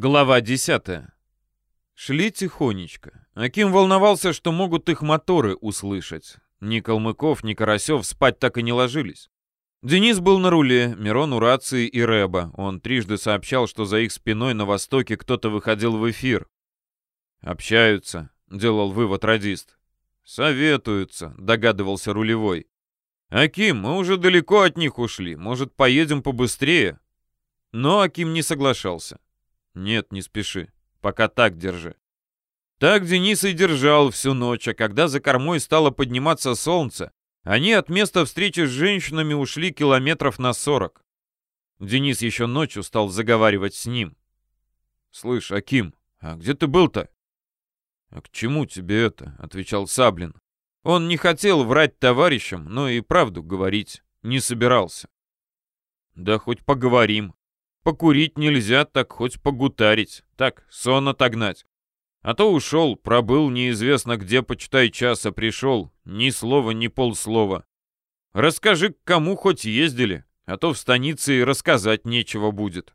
Глава 10. Шли тихонечко. Аким волновался, что могут их моторы услышать. Ни Калмыков, ни Карасев спать так и не ложились. Денис был на руле, Мирон у рации и Рэба. Он трижды сообщал, что за их спиной на востоке кто-то выходил в эфир. «Общаются», — делал вывод радист. «Советуются», — догадывался рулевой. «Аким, мы уже далеко от них ушли. Может, поедем побыстрее?» Но Аким не соглашался. Нет, не спеши. Пока так держи. Так Денис и держал всю ночь, а когда за кормой стало подниматься солнце, они от места встречи с женщинами ушли километров на сорок. Денис еще ночью стал заговаривать с ним. «Слышь, Аким, а где ты был-то?» «А к чему тебе это?» — отвечал Саблин. Он не хотел врать товарищам, но и правду говорить не собирался. «Да хоть поговорим», Покурить нельзя, так хоть погутарить. Так, сон отогнать. А то ушел, пробыл неизвестно где, почитай часа, пришел. Ни слова, ни полслова. Расскажи, к кому хоть ездили, а то в станице и рассказать нечего будет.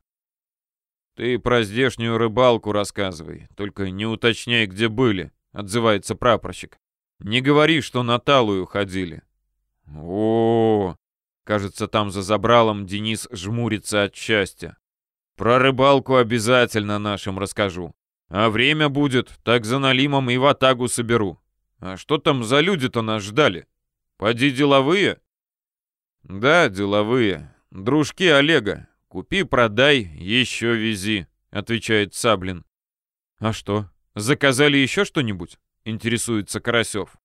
Ты про здешнюю рыбалку рассказывай, только не уточняй, где были, отзывается прапорщик. Не говори, что на талую ходили. О, -о, -о кажется, там за забралом Денис жмурится от счастья. Про рыбалку обязательно нашим расскажу. А время будет, так за налимом и в атагу соберу. А что там за люди-то нас ждали? Поди деловые? Да, деловые. Дружки Олега. Купи, продай, еще вези, отвечает Саблин. А что, заказали еще что-нибудь? Интересуется Карасев.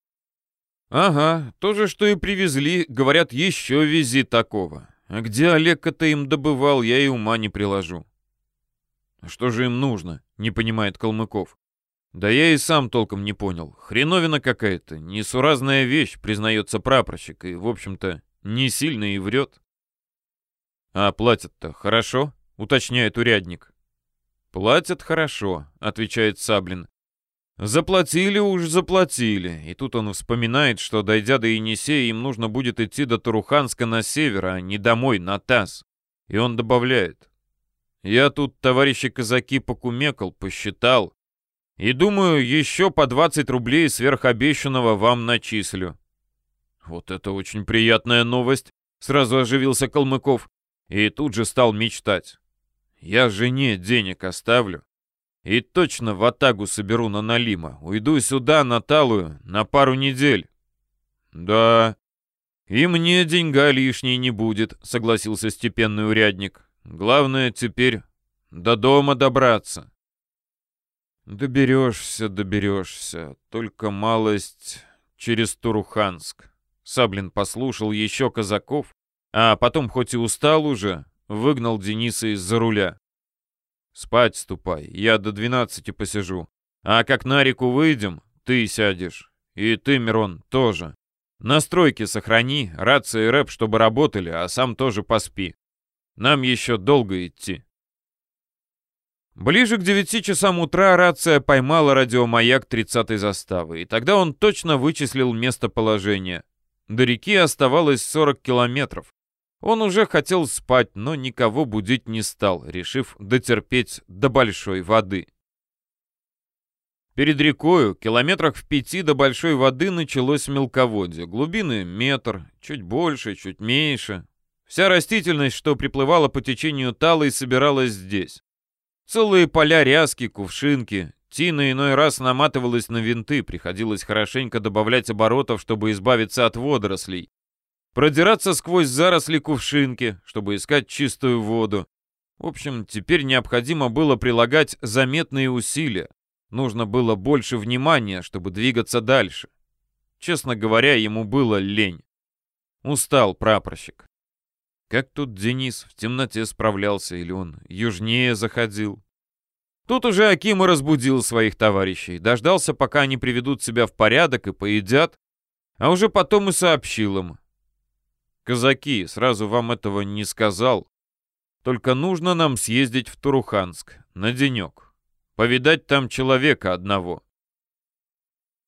Ага, то же, что и привезли, говорят, еще вези такого. А где Олег это им добывал, я и ума не приложу. А что же им нужно? Не понимает Калмыков. Да я и сам толком не понял. Хреновина какая-то, несуразная вещь, признается прапорщик, и, в общем-то, не сильно и врет. А платят-то хорошо? Уточняет урядник. Платят хорошо, отвечает Саблин. Заплатили уж заплатили. И тут он вспоминает, что, дойдя до Енисея, им нужно будет идти до Туруханска на север, а не домой, на Таз. И он добавляет. Я тут, товарищи казаки, покумекал, посчитал. И думаю, еще по 20 рублей сверхобещанного вам начислю. Вот это очень приятная новость, сразу оживился Калмыков. И тут же стал мечтать. Я жене денег оставлю. И точно в Атагу соберу на Налима. Уйду сюда, на Талую, на пару недель. Да. И мне деньга лишней не будет, согласился степенный урядник. Главное теперь до дома добраться. Доберешься, доберешься. Только малость через Туруханск. Саблин послушал еще казаков, а потом, хоть и устал уже, выгнал Дениса из-за руля. Спать ступай, я до двенадцати посижу. А как на реку выйдем, ты сядешь. И ты, Мирон, тоже. Настройки сохрани, рация и рэп, чтобы работали, а сам тоже поспи. Нам еще долго идти. Ближе к девяти часам утра рация поймала радиомаяк 30-й заставы, и тогда он точно вычислил местоположение. До реки оставалось 40 километров. Он уже хотел спать, но никого будить не стал, решив дотерпеть до большой воды. Перед рекою, километрах в пяти до большой воды, началось мелководье. Глубины метр, чуть больше, чуть меньше. Вся растительность, что приплывала по течению Талой, собиралась здесь. Целые поля ряски, кувшинки. Тина иной раз наматывалась на винты, приходилось хорошенько добавлять оборотов, чтобы избавиться от водорослей продираться сквозь заросли кувшинки, чтобы искать чистую воду. В общем, теперь необходимо было прилагать заметные усилия. Нужно было больше внимания, чтобы двигаться дальше. Честно говоря, ему было лень. Устал прапорщик. Как тут Денис в темноте справлялся, или он южнее заходил? Тут уже Аким и разбудил своих товарищей, дождался, пока они приведут себя в порядок и поедят, а уже потом и сообщил им. Казаки, сразу вам этого не сказал. Только нужно нам съездить в Туруханск на денек. Повидать там человека одного.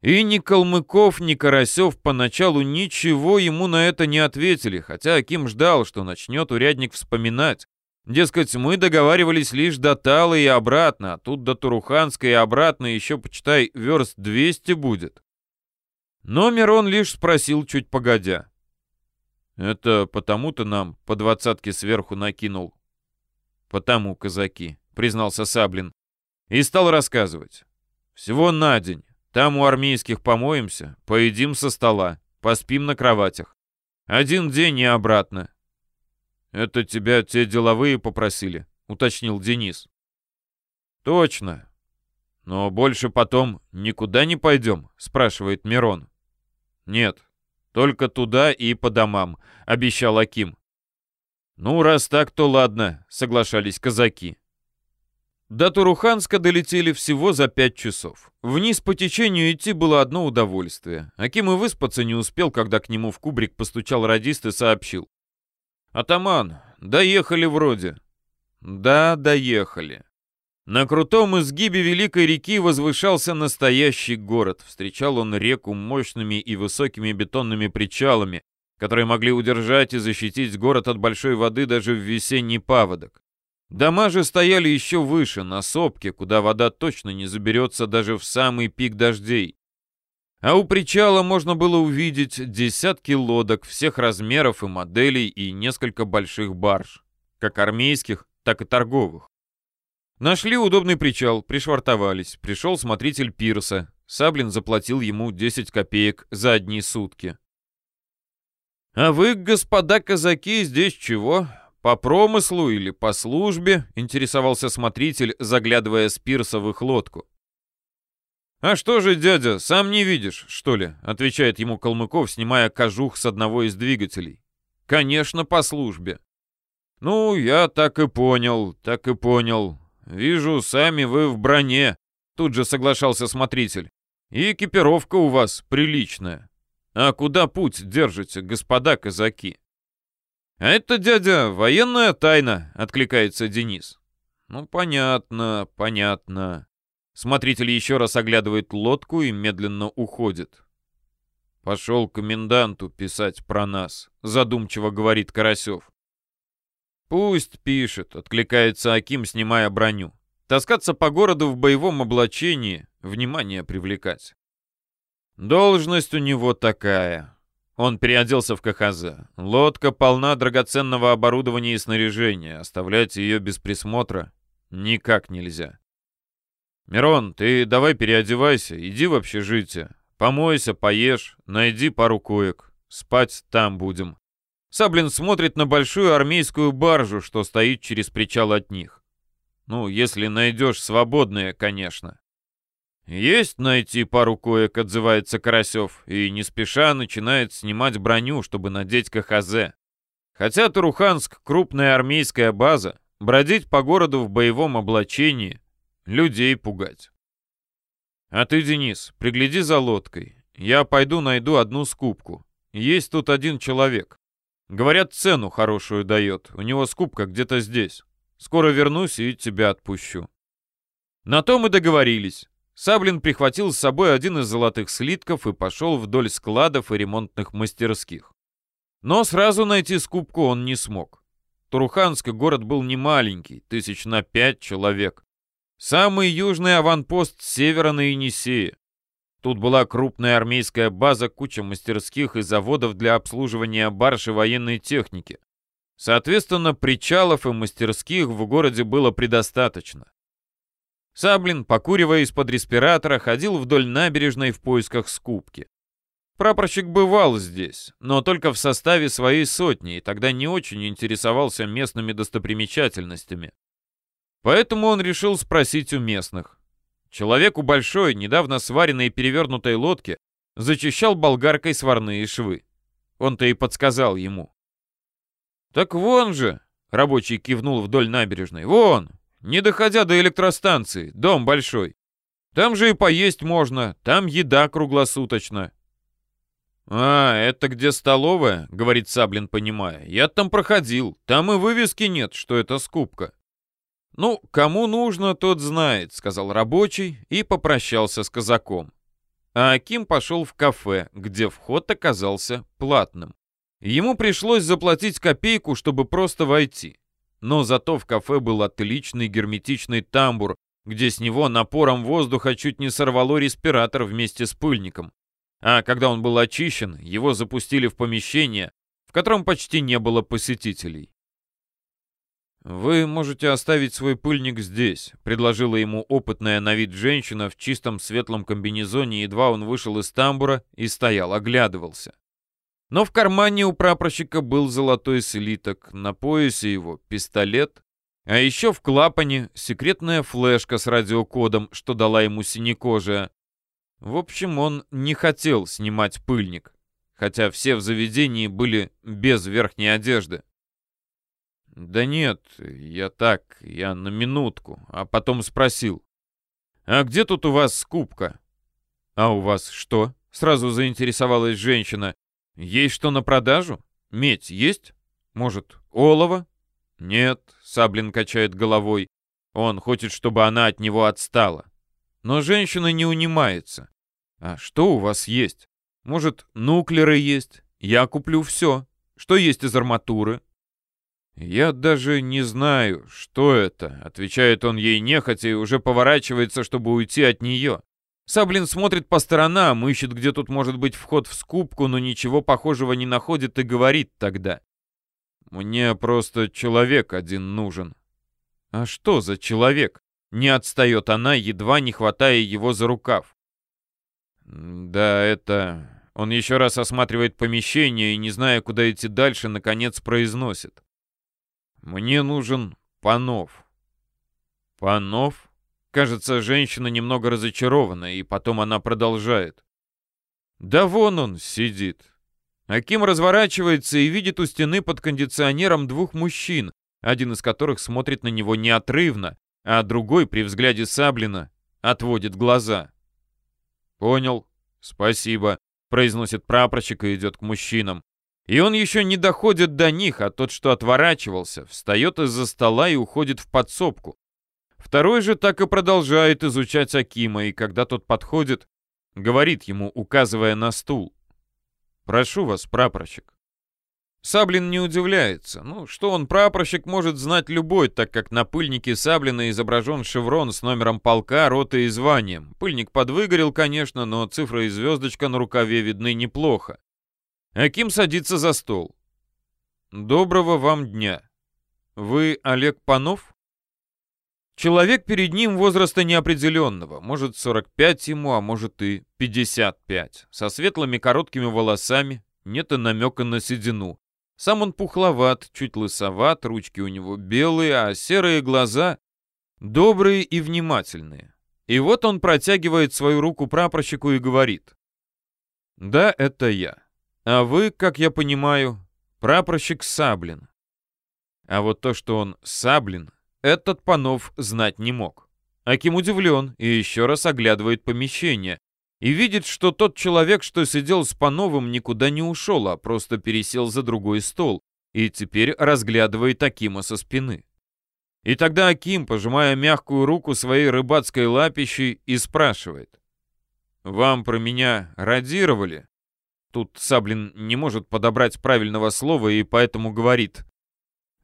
И ни Калмыков, ни Карасев поначалу ничего ему на это не ответили, хотя Аким ждал, что начнет урядник вспоминать, Дескать, мы договаривались лишь до Талы и обратно, а тут до Туруханска и обратно еще, почитай, верст 200 будет. Но Мирон лишь спросил чуть погодя. «Это потому-то нам по двадцатке сверху накинул?» «Потому, казаки», — признался Саблин. И стал рассказывать. «Всего на день. Там у армейских помоемся, поедим со стола, поспим на кроватях. Один день и обратно. «Это тебя те деловые попросили», — уточнил Денис. «Точно. Но больше потом никуда не пойдем?» — спрашивает Мирон. «Нет, только туда и по домам», — обещал Аким. «Ну, раз так, то ладно», — соглашались казаки. До Туруханска долетели всего за пять часов. Вниз по течению идти было одно удовольствие. Аким и выспаться не успел, когда к нему в кубрик постучал радист и сообщил. «Атаман, доехали вроде». «Да, доехали». На крутом изгибе Великой реки возвышался настоящий город. Встречал он реку мощными и высокими бетонными причалами, которые могли удержать и защитить город от большой воды даже в весенний паводок. Дома же стояли еще выше, на сопке, куда вода точно не заберется даже в самый пик дождей. А у причала можно было увидеть десятки лодок всех размеров и моделей и несколько больших барж, как армейских, так и торговых. Нашли удобный причал, пришвартовались. Пришел смотритель пирса. Саблин заплатил ему 10 копеек за одни сутки. «А вы, господа казаки, здесь чего? По промыслу или по службе?» — интересовался смотритель, заглядывая с пирса в их лодку. «А что же, дядя, сам не видишь, что ли?» — отвечает ему Калмыков, снимая кожух с одного из двигателей. «Конечно, по службе». «Ну, я так и понял, так и понял. Вижу, сами вы в броне», — тут же соглашался смотритель. «И экипировка у вас приличная. А куда путь держите, господа казаки?» «А это, дядя, военная тайна», — откликается Денис. «Ну, понятно, понятно». Смотритель еще раз оглядывает лодку и медленно уходит. «Пошел коменданту писать про нас», — задумчиво говорит Карасев. «Пусть пишет», — откликается Аким, снимая броню. «Таскаться по городу в боевом облачении, внимание привлекать». Должность у него такая. Он переоделся в КХЗ. Лодка полна драгоценного оборудования и снаряжения. Оставлять ее без присмотра никак нельзя. «Мирон, ты давай переодевайся, иди в общежитие. Помойся, поешь, найди пару коек. Спать там будем». Саблин смотрит на большую армейскую баржу, что стоит через причал от них. Ну, если найдешь свободные, конечно. «Есть найти пару коек», — отзывается Карасев, и не спеша начинает снимать броню, чтобы надеть КХЗ. Хотя Туруханск — крупная армейская база, бродить по городу в боевом облачении людей пугать. А ты, Денис, пригляди за лодкой. Я пойду найду одну скупку. Есть тут один человек. Говорят, цену хорошую дает. У него скупка где-то здесь. Скоро вернусь и тебя отпущу. На то мы договорились. Саблин прихватил с собой один из золотых слитков и пошел вдоль складов и ремонтных мастерских. Но сразу найти скупку он не смог. Туруханск город был не маленький, тысяч на пять человек. Самый южный аванпост севера на Енисее. Тут была крупная армейская база, куча мастерских и заводов для обслуживания барж и военной техники. Соответственно, причалов и мастерских в городе было предостаточно. Саблин, покуривая из-под респиратора, ходил вдоль набережной в поисках скупки. Прапорщик бывал здесь, но только в составе своей сотни, и тогда не очень интересовался местными достопримечательностями. Поэтому он решил спросить у местных. Человеку большой, недавно сваренной и перевернутой лодке зачищал болгаркой сварные швы. Он-то и подсказал ему. «Так вон же!» — рабочий кивнул вдоль набережной. «Вон! Не доходя до электростанции, дом большой. Там же и поесть можно, там еда круглосуточно». «А, это где столовая?» — говорит Саблин, понимая. «Я там проходил. Там и вывески нет, что это скупка». «Ну, кому нужно, тот знает», — сказал рабочий и попрощался с казаком. А Аким пошел в кафе, где вход оказался платным. Ему пришлось заплатить копейку, чтобы просто войти. но зато в кафе был отличный герметичный тамбур, где с него напором воздуха чуть не сорвало респиратор вместе с пыльником. А когда он был очищен, его запустили в помещение, в котором почти не было посетителей. «Вы можете оставить свой пыльник здесь», — предложила ему опытная на вид женщина в чистом светлом комбинезоне, едва он вышел из тамбура и стоял, оглядывался. Но в кармане у прапорщика был золотой слиток, на поясе его пистолет, а еще в клапане секретная флешка с радиокодом, что дала ему синекожая. В общем, он не хотел снимать пыльник, хотя все в заведении были без верхней одежды. «Да нет, я так, я на минутку», а потом спросил. «А где тут у вас скупка?» «А у вас что?» — сразу заинтересовалась женщина. «Есть что на продажу? Медь есть? Может, олово?» «Нет», — Саблин качает головой. Он хочет, чтобы она от него отстала. Но женщина не унимается. «А что у вас есть? Может, нуклеры есть? Я куплю все. Что есть из арматуры?» «Я даже не знаю, что это», — отвечает он ей нехотя и уже поворачивается, чтобы уйти от нее. Саблин смотрит по сторонам, ищет, где тут может быть вход в скупку, но ничего похожего не находит и говорит тогда. «Мне просто человек один нужен». «А что за человек?» Не отстает она, едва не хватая его за рукав. «Да, это...» Он еще раз осматривает помещение и, не зная, куда идти дальше, наконец произносит. «Мне нужен Панов». «Панов?» Кажется, женщина немного разочарована, и потом она продолжает. «Да вон он сидит». Аким разворачивается и видит у стены под кондиционером двух мужчин, один из которых смотрит на него неотрывно, а другой при взгляде Саблина отводит глаза. «Понял. Спасибо», — произносит прапорщик и идет к мужчинам. И он еще не доходит до них, а тот, что отворачивался, встает из-за стола и уходит в подсобку. Второй же так и продолжает изучать Акима, и когда тот подходит, говорит ему, указывая на стул. «Прошу вас, прапорщик». Саблин не удивляется. Ну, что он прапорщик может знать любой, так как на пыльнике Саблина изображен шеврон с номером полка, роты и званием. Пыльник подвыгорел, конечно, но цифра и звездочка на рукаве видны неплохо. Аким садится за стол. «Доброго вам дня. Вы Олег Панов?» Человек перед ним возраста неопределенного, может 45 ему, а может и 55, со светлыми короткими волосами, нет и намека на седину. Сам он пухловат, чуть лысоват, ручки у него белые, а серые глаза добрые и внимательные. И вот он протягивает свою руку прапорщику и говорит. «Да, это я. А вы, как я понимаю, прапорщик Саблин. А вот то, что он Саблин, этот Панов знать не мог. Аким удивлен и еще раз оглядывает помещение. И видит, что тот человек, что сидел с Пановым, никуда не ушел, а просто пересел за другой стол и теперь разглядывает Акима со спины. И тогда Аким, пожимая мягкую руку своей рыбацкой лапищей, и спрашивает. «Вам про меня радировали?» Тут Саблин не может подобрать правильного слова и поэтому говорит.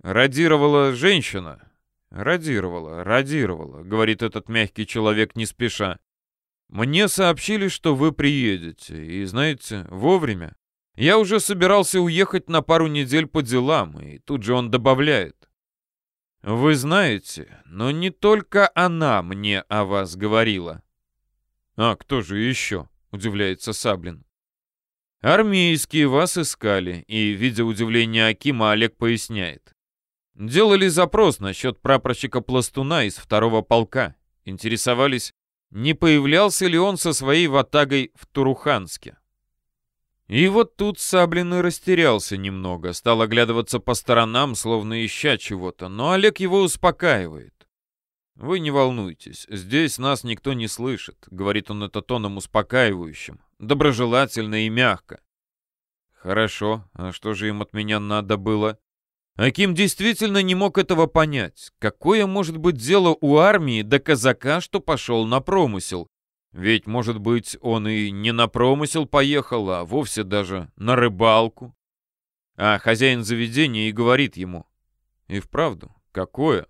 «Радировала женщина?» «Радировала, радировала», — говорит этот мягкий человек не спеша. «Мне сообщили, что вы приедете, и, знаете, вовремя. Я уже собирался уехать на пару недель по делам, и тут же он добавляет. Вы знаете, но не только она мне о вас говорила». «А кто же еще?» — удивляется Саблин. «Армейские вас искали», и, видя удивление Акима, Олег поясняет. «Делали запрос насчет прапорщика Пластуна из второго полка. Интересовались, не появлялся ли он со своей ватагой в Туруханске». И вот тут Саблин и растерялся немного, стал оглядываться по сторонам, словно ища чего-то, но Олег его успокаивает. «Вы не волнуйтесь, здесь нас никто не слышит», — говорит он это тоном успокаивающим доброжелательно и мягко. Хорошо, а что же им от меня надо было? Аким действительно не мог этого понять. Какое может быть дело у армии до казака, что пошел на промысел? Ведь, может быть, он и не на промысел поехал, а вовсе даже на рыбалку. А хозяин заведения и говорит ему. И вправду, Какое?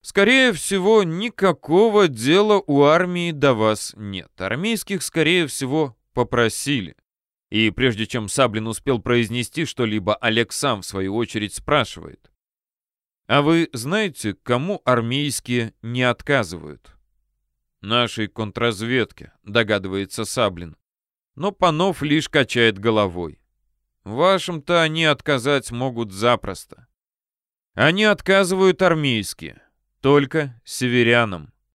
Скорее всего, никакого дела у армии до вас нет. Армейских, скорее всего, попросили. И прежде чем Саблин успел произнести что-либо, Олег сам, в свою очередь, спрашивает. «А вы знаете, кому армейские не отказывают?» «Нашей контрразведке», — догадывается Саблин. Но Панов лишь качает головой. «Вашим-то они отказать могут запросто. Они отказывают армейские, только северянам.